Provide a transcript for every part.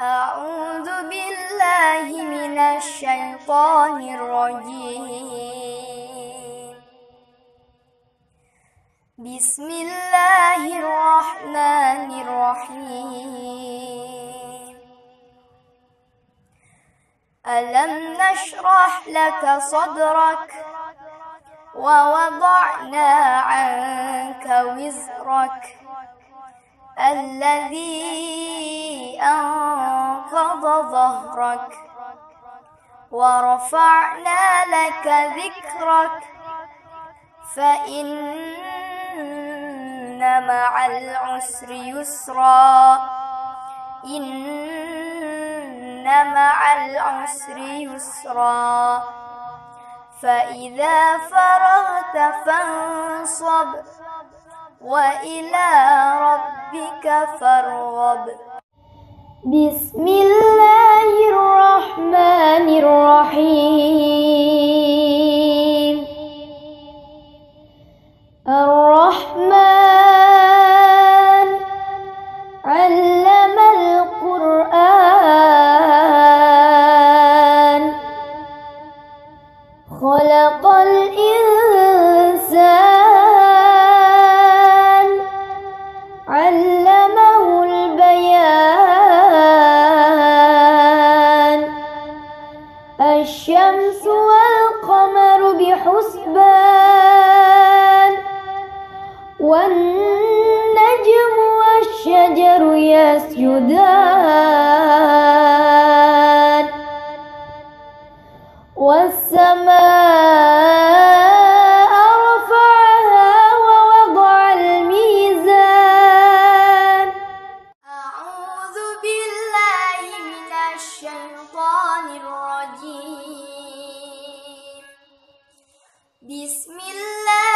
أعوذ بالله من الشيطان الرجيم. بسم الله الرحمن الرحيم. ألم نشرح لك صدرك ووضعنا عنك وزرك الذي أنقض ظهرك ورفعنا لك ذكرك فإن مع العسر يسرا إن مع العسر يسرا فإذا فرغت فانصب وإلى ربك فارغب. بسم الله الرحمن الرحيم. الرحمن علم القرآن. خلق الإنسان يسجدان. والسماء رفعها ووضع الميزان. أعوذ بالله من الشيطان الرجيم. بسم الله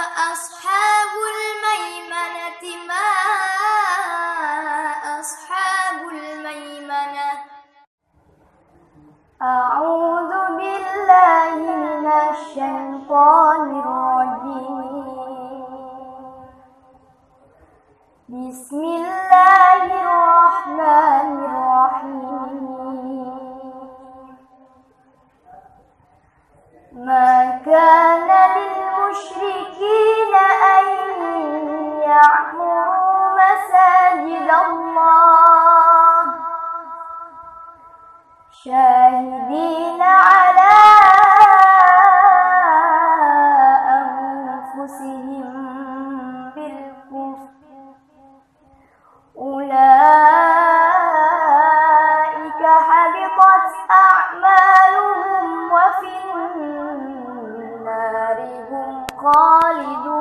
فأصحاب شاهدين على أنفسهم بالكفر. أولئك حبطت أعمالهم وفي النار هم خالدون.